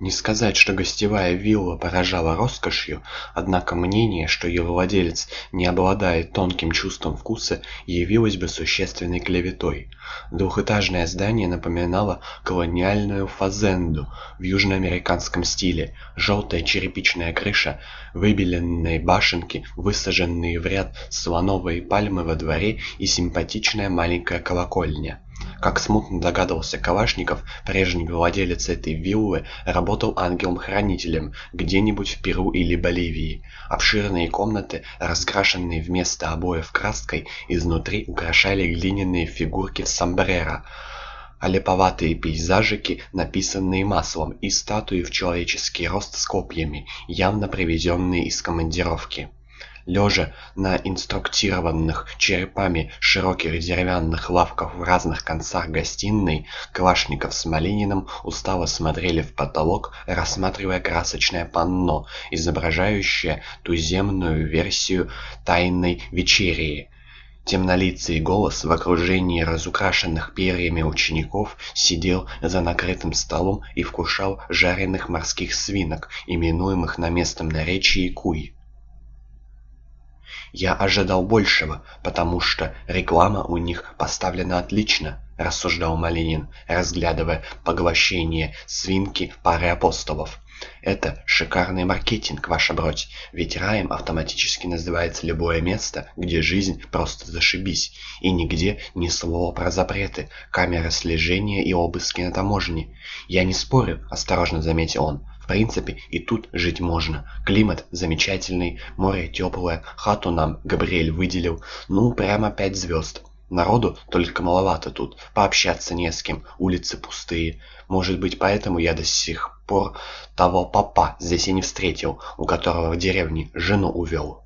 Не сказать, что гостевая вилла поражала роскошью, однако мнение, что ее владелец не обладает тонким чувством вкуса, явилось бы существенной клеветой. Двухэтажное здание напоминало колониальную фазенду в южноамериканском стиле. Желтая черепичная крыша, выбеленные башенки, высаженные в ряд слоновые пальмы во дворе и симпатичная маленькая колокольня. Как смутно догадывался Калашников, прежний владелец этой виллы работал ангелом-хранителем где-нибудь в Перу или Боливии. Обширные комнаты, раскрашенные вместо обоев краской, изнутри украшали глиняные фигурки сомбреро, а леповатые пейзажики, написанные маслом, и статуи в человеческий рост с копьями, явно привезенные из командировки. Лежа на инструктированных черепами широких деревянных лавках в разных концах гостиной, Калашников с Малининым устало смотрели в потолок, рассматривая красочное панно, изображающее туземную версию «Тайной вечерии». Темнолицый голос в окружении разукрашенных перьями учеников сидел за накрытым столом и вкушал жареных морских свинок, именуемых на местном наречии куй. «Я ожидал большего, потому что реклама у них поставлена отлично», — рассуждал Малинин, разглядывая поглощение свинки пары апостолов. «Это шикарный маркетинг, ваша бродь, ведь раем автоматически называется любое место, где жизнь просто зашибись, и нигде ни слова про запреты, камеры слежения и обыски на таможне. Я не спорю», — осторожно заметил он, в принципе, и тут жить можно. Климат замечательный, море теплое, хату нам Габриэль выделил. Ну, прямо пять звезд. Народу только маловато тут, пообщаться не с кем, улицы пустые. Может быть, поэтому я до сих пор того папа здесь и не встретил, у которого в деревне жену увел.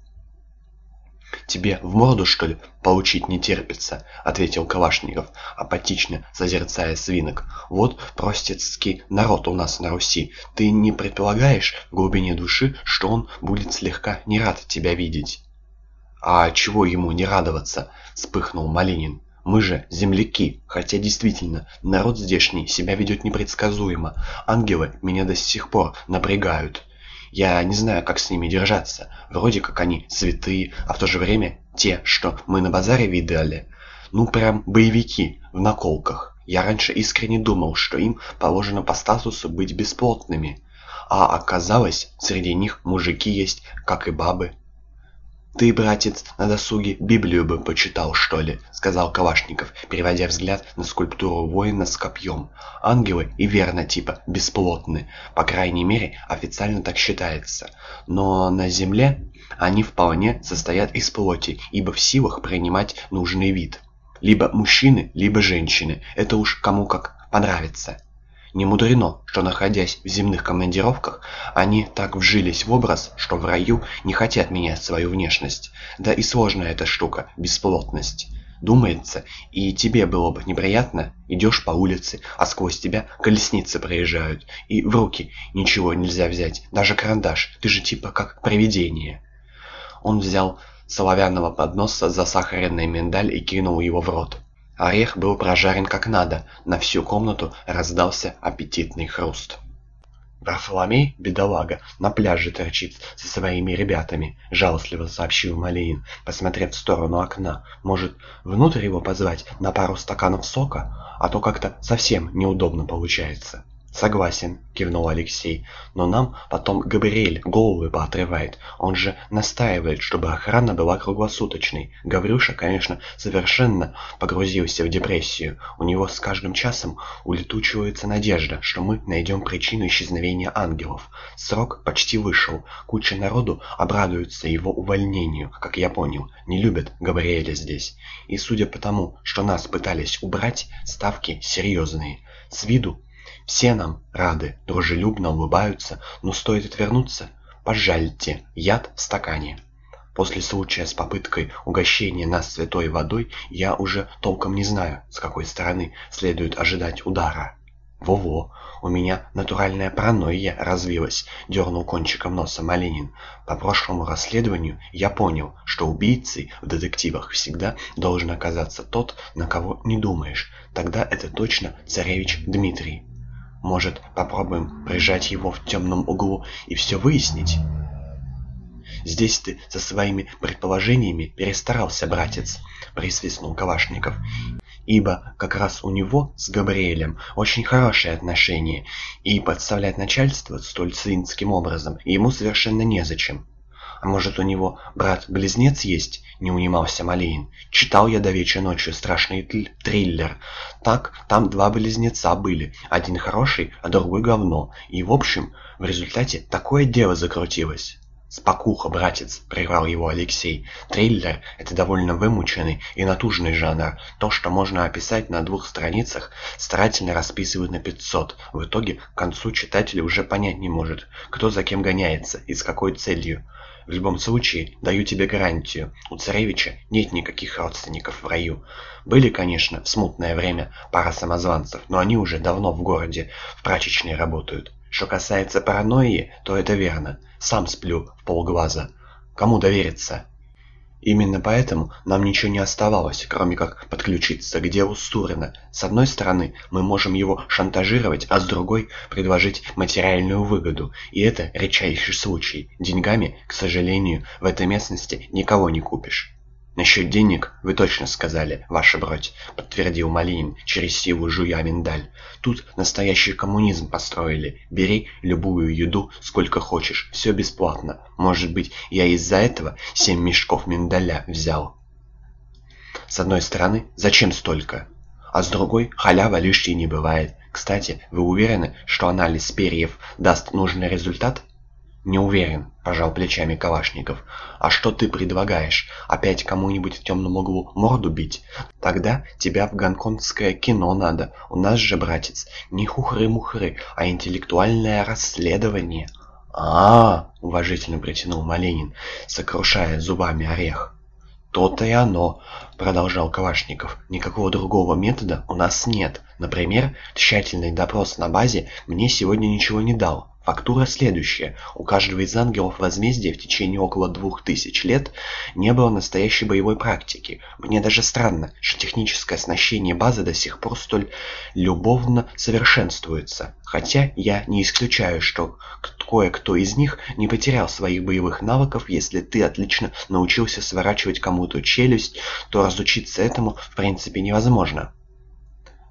«Тебе в морду, что ли, получить не терпится?» — ответил Калашников, апатично созерцая свинок. «Вот простецкий народ у нас на Руси. Ты не предполагаешь в глубине души, что он будет слегка не рад тебя видеть?» «А чего ему не радоваться?» — вспыхнул Малинин. «Мы же земляки, хотя действительно, народ здешний себя ведет непредсказуемо. Ангелы меня до сих пор напрягают». Я не знаю, как с ними держаться. Вроде как они святые, а в то же время те, что мы на базаре видали, ну прям боевики в наколках. Я раньше искренне думал, что им положено по статусу быть бесплотными. А оказалось, среди них мужики есть, как и бабы. «Ты, братец, на досуге Библию бы почитал, что ли?» — сказал Калашников, переводя взгляд на скульптуру воина с копьем. «Ангелы и верно типа бесплотны, по крайней мере, официально так считается. Но на земле они вполне состоят из плоти, ибо в силах принимать нужный вид. Либо мужчины, либо женщины, это уж кому как понравится». Не мудрено, что находясь в земных командировках, они так вжились в образ, что в раю не хотят менять свою внешность. Да и сложная эта штука, бесплотность. Думается, и тебе было бы неприятно, идешь по улице, а сквозь тебя колесницы проезжают, и в руки ничего нельзя взять, даже карандаш, ты же типа как привидение. Он взял соловянного подноса засахаренный миндаль и кинул его в рот. Орех был прожарен как надо, на всю комнату раздался аппетитный хруст. «Варфоломей, бедолага, на пляже торчит со своими ребятами», — жалостливо сообщил Малинин, посмотрев в сторону окна. «Может, внутрь его позвать на пару стаканов сока? А то как-то совсем неудобно получается». «Согласен», — кивнул Алексей, — «но нам потом Габриэль головы поотрывает. Он же настаивает, чтобы охрана была круглосуточной. Гаврюша, конечно, совершенно погрузился в депрессию. У него с каждым часом улетучивается надежда, что мы найдем причину исчезновения ангелов. Срок почти вышел. Куча народу обрадуется его увольнению, как я понял. Не любят Габриэля здесь. И судя по тому, что нас пытались убрать, ставки серьезные. С виду все нам рады, дружелюбно улыбаются, но стоит отвернуться, пожальте, яд в стакане. После случая с попыткой угощения нас святой водой, я уже толком не знаю, с какой стороны следует ожидать удара. «Во-во, у меня натуральная паранойя развилась», — дернул кончиком носа Малинин. «По прошлому расследованию я понял, что убийцей в детективах всегда должен оказаться тот, на кого не думаешь. Тогда это точно царевич Дмитрий». Может, попробуем прижать его в темном углу и все выяснить? «Здесь ты со своими предположениями перестарался, братец», — присвистнул Кавашников. «Ибо как раз у него с Габриэлем очень хорошие отношения, и подставлять начальство столь цинским образом ему совершенно незачем». «А может, у него брат-близнец есть?» — не унимался Малеин. «Читал я до вечера ночью страшный триллер. Так, там два близнеца были. Один хороший, а другой говно. И, в общем, в результате такое дело закрутилось». «Спокуха, братец!» — прервал его Алексей. «Триллер — это довольно вымученный и натужный жанр. То, что можно описать на двух страницах, старательно расписывают на пятьсот. В итоге к концу читатель уже понять не может, кто за кем гоняется и с какой целью. В любом случае, даю тебе гарантию, у царевича нет никаких родственников в раю. Были, конечно, в смутное время пара самозванцев, но они уже давно в городе, в прачечной работают. Что касается паранойи, то это верно. Сам сплю в полглаза. Кому довериться? Именно поэтому нам ничего не оставалось, кроме как подключиться к делу Стурина. С одной стороны, мы можем его шантажировать, а с другой – предложить материальную выгоду. И это редчайший случай. Деньгами, к сожалению, в этой местности никого не купишь. «Насчет денег вы точно сказали, ваша бродь», — подтвердил Малинин, через силу жуя миндаль. «Тут настоящий коммунизм построили. Бери любую еду, сколько хочешь, все бесплатно. Может быть, я из-за этого семь мешков миндаля взял». С одной стороны, зачем столько? А с другой, халява лишней не бывает. Кстати, вы уверены, что анализ перьев даст нужный результат? «Не уверен», — пожал плечами Калашников. «А что ты предлагаешь? Опять кому-нибудь в темном углу морду бить? Тогда тебя в гонконгское кино надо. У нас же, братец, не хухры-мухры, а интеллектуальное расследование». «А-а-а!» — уважительно протянул Маленин, сокрушая зубами орех. «То-то и оно», — продолжал Калашников. «Никакого другого метода у нас нет. Например, тщательный допрос на базе мне сегодня ничего не дал. Фактура следующая. У каждого из ангелов возмездия в течение около двух тысяч лет не было настоящей боевой практики. Мне даже странно, что техническое оснащение базы до сих пор столь любовно совершенствуется. Хотя я не исключаю, что кое-кто из них не потерял своих боевых навыков. Если ты отлично научился сворачивать кому-то челюсть, то разучиться этому в принципе невозможно.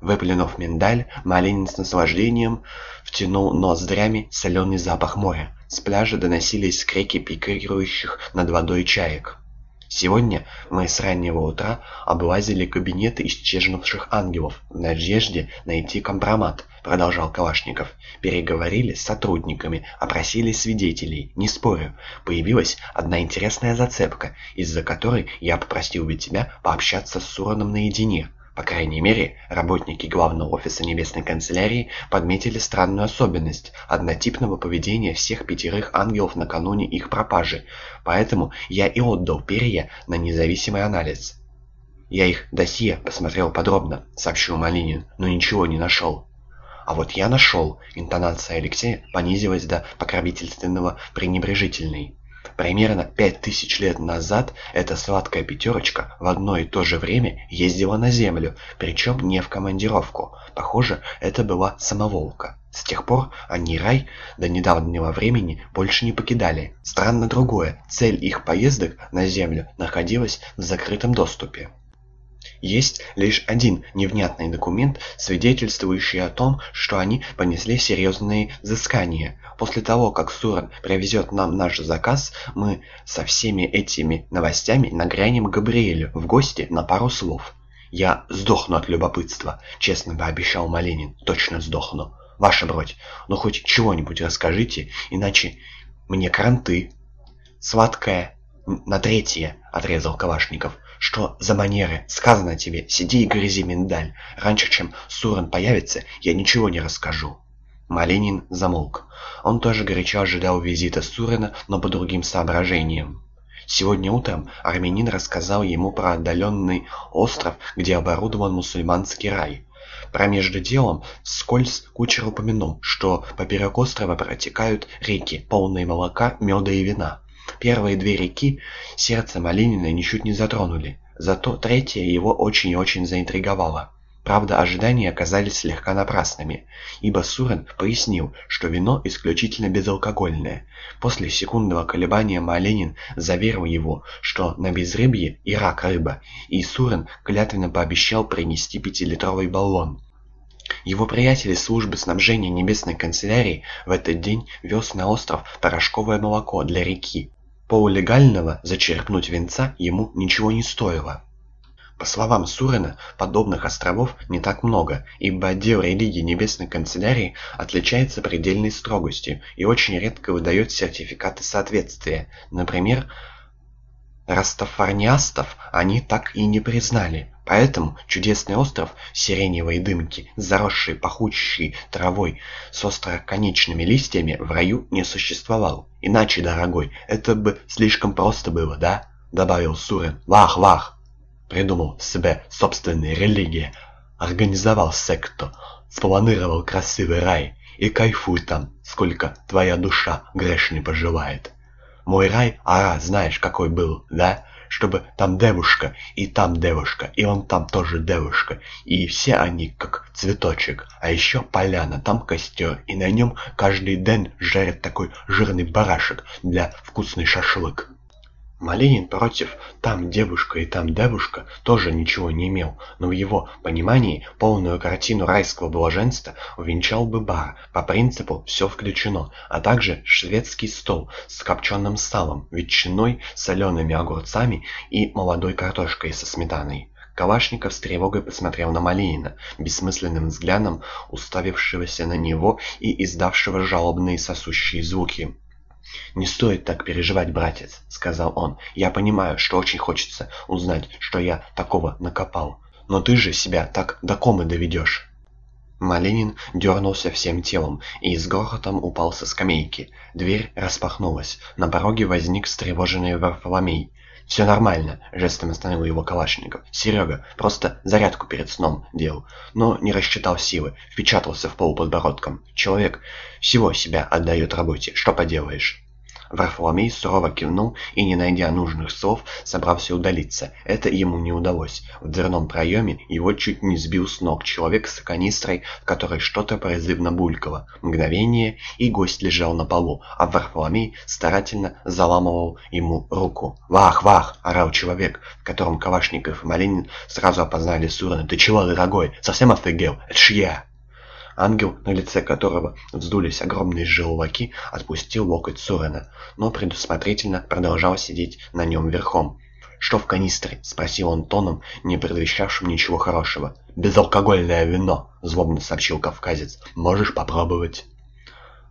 Выплюнув миндаль, Малинин с наслаждением втянул ноздрями соленый запах моря. С пляжа доносились крики пикирующих над водой чаек. Сегодня мы с раннего утра облазили кабинеты исчезнувших ангелов в надежде найти компромат, продолжал Калашников. Переговорили с сотрудниками, опросили свидетелей. Не спорю, появилась одна интересная зацепка, из-за которой я попросил бы тебя пообщаться с Сураном наедине. По крайней мере, работники главного офиса Небесной канцелярии подметили странную особенность однотипного поведения всех пятерых ангелов накануне их пропажи, поэтому я и отдал перья на независимый анализ. «Я их досье посмотрел подробно», — сообщил Малинин, — «но ничего не нашел». «А вот я нашел», — интонация Алексея понизилась до покровительственного пренебрежительной. Примерно пять тысяч лет назад эта сладкая пятерочка в одно и то же время ездила на Землю, причем не в командировку. Похоже, это была самоволка. С тех пор они рай до недавнего времени больше не покидали. Странно другое, цель их поездок на Землю находилась в закрытом доступе. Есть лишь один невнятный документ, свидетельствующий о том, что они понесли серьезные взыскания. После того, как Суран привезет нам наш заказ, мы со всеми этими новостями нагрянем Габриэлю в гости на пару слов. «Я сдохну от любопытства», — честно пообещал Малинин. «Точно сдохну. Ваша бродь, ну хоть чего-нибудь расскажите, иначе мне кранты». «Сладкое на третье», — отрезал Калашников. «Что за манеры? Сказано тебе, сиди и грызи миндаль. Раньше, чем Суран появится, я ничего не расскажу». Малинин замолк. Он тоже горячо ожидал визита Сурена, но по другим соображениям. Сегодня утром армянин рассказал ему про отдаленный остров, где оборудован мусульманский рай. Про между делом вскользь кучер упомянул, что поперек острова протекают реки, полные молока, меда и вина. Первые две реки сердце Малинина ничуть не затронули, зато третья его очень и очень заинтриговала. Правда, ожидания оказались слегка напрасными, ибо Сурен пояснил, что вино исключительно безалкогольное. После секундного колебания Маленин заверил его, что на безрыбье и рак рыба, и Сурен клятвенно пообещал принести пятилитровый баллон. Его приятель из службы снабжения Небесной канцелярии в этот день вез на остров порошковое молоко для реки. Полулегального зачерпнуть венца ему ничего не стоило. По словам Сурена, подобных островов не так много, ибо отдел религии Небесной канцелярии отличается предельной строгостью и очень редко выдает сертификаты соответствия. Например, растафарниастов они так и не признали. Поэтому чудесный остров сиреневой дымки, заросший пахучей травой с остроконечными листьями, в раю не существовал. Иначе, дорогой, это бы слишком просто было, да? Добавил Сурен. Вах, вах! придумал себе собственные религии, организовал секту, спланировал красивый рай и кайфуй там, сколько твоя душа грешной поживает. Мой рай, ара, знаешь, какой был, да? Чтобы там девушка, и там девушка, и он там тоже девушка, и все они как цветочек, а еще поляна, там костер, и на нем каждый день жарят такой жирный барашек для вкусный шашлык. Малинин, против «там девушка и там девушка» тоже ничего не имел, но в его понимании полную картину райского блаженства увенчал бы бар, по принципу «все включено», а также шведский стол с копченым салом, ветчиной, солеными огурцами и молодой картошкой со сметаной. Калашников с тревогой посмотрел на Малинина, бессмысленным взглядом уставившегося на него и издавшего жалобные сосущие звуки. «Не стоит так переживать, братец», — сказал он. «Я понимаю, что очень хочется узнать, что я такого накопал. Но ты же себя так до комы доведешь». Малинин дернулся всем телом и с грохотом упал со скамейки. Дверь распахнулась. На пороге возник встревоженный Варфоломей. «Все нормально», — жестом остановил его Калашников. «Серега, просто зарядку перед сном делал, но не рассчитал силы, впечатался в пол подбородком. Человек всего себя отдает работе, что поделаешь». Варфоломей сурово кивнул и, не найдя нужных слов, собрался удалиться. Это ему не удалось. В дверном проеме его чуть не сбил с ног человек с канистрой, в которой что-то призывно булькало. Мгновение, и гость лежал на полу, а Варфоломей старательно заламывал ему руку. «Вах, вах!» — орал человек, в котором Калашников и Малинин сразу опознали Сурана. «Ты чего, дорогой? Совсем офигел? Это ж я!» Ангел, на лице которого вздулись огромные желваки, отпустил локоть Сурена, но предусмотрительно продолжал сидеть на нем верхом. «Что в канистре?» — спросил он тоном, не предвещавшим ничего хорошего. «Безалкогольное вино», — злобно сообщил кавказец. «Можешь попробовать».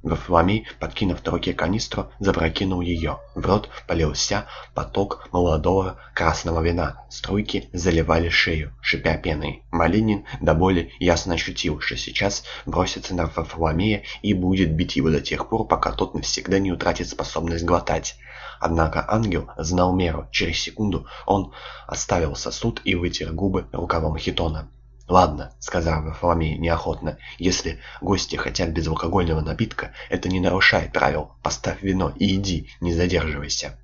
Варфоломей, подкинув в руке канистру, запрокинул ее. В рот полился поток молодого красного вина. Струйки заливали шею, шипя пеной. Малинин до боли ясно ощутил, что сейчас бросится на Варфоломея и будет бить его до тех пор, пока тот навсегда не утратит способность глотать. Однако ангел знал меру. Через секунду он оставил сосуд и вытер губы рукавом хитона. «Ладно», — сказал Варфоломей неохотно, — «если гости хотят безалкогольного напитка, это не нарушает правил. Поставь вино и иди, не задерживайся».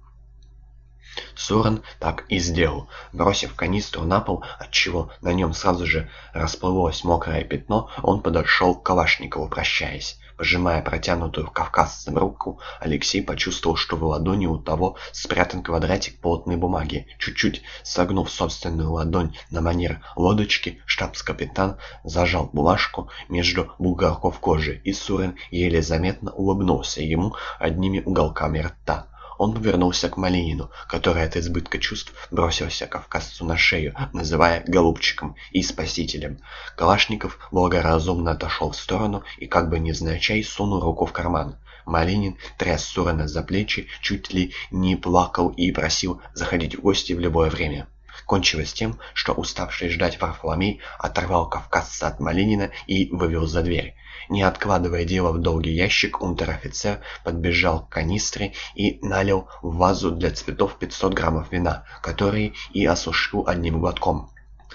Сурен так и сделал. Бросив канистру на пол, отчего на нем сразу же расплылось мокрое пятно, он подошел к Калашникову, прощаясь. Пожимая протянутую кавказцем руку, Алексей почувствовал, что в ладони у того спрятан квадратик плотной бумаги. Чуть-чуть согнув собственную ладонь на манер лодочки, штабс-капитан зажал бумажку между бугорков кожи, и Сурен еле заметно улыбнулся ему одними уголками рта. Он повернулся к Малинину, который от избытка чувств бросился кавказцу на шею, называя голубчиком и спасителем. Калашников благоразумно отошел в сторону и, как бы невзначай, сунул руку в карман. Малинин тряс Сурена за плечи, чуть ли не плакал и просил заходить в гости в любое время. Кончилось тем, что уставший ждать Варфоломей оторвал кавказца от Малинина и вывел за дверь. Не откладывая дело в долгий ящик, унтер-офицер подбежал к канистре и налил в вазу для цветов 500 граммов вина, которые и осушил одним глотком.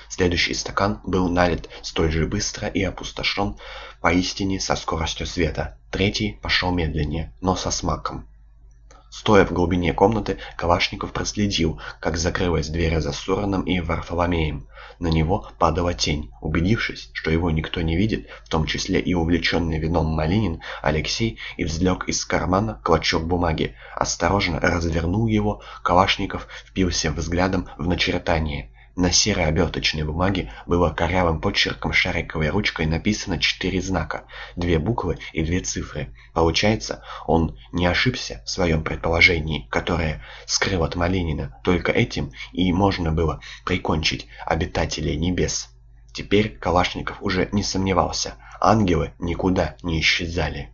Следующий стакан был налит столь же быстро и опустошен поистине со скоростью света. Третий пошел медленнее, но со смаком. Стоя в глубине комнаты, Калашников проследил, как закрылась дверь за Сураном и Варфоломеем. На него падала тень. Убедившись, что его никто не видит, в том числе и увлеченный вином Малинин, Алексей извлек из кармана клочок бумаги. Осторожно развернул его, Калашников впился взглядом в начертание. На серой оберточной бумаге было корявым почерком шариковой ручкой написано четыре знака, две буквы и две цифры. Получается, он не ошибся в своем предположении, которое скрыл от Малинина. Только этим и можно было прикончить обитателей небес. Теперь Калашников уже не сомневался. Ангелы никуда не исчезали.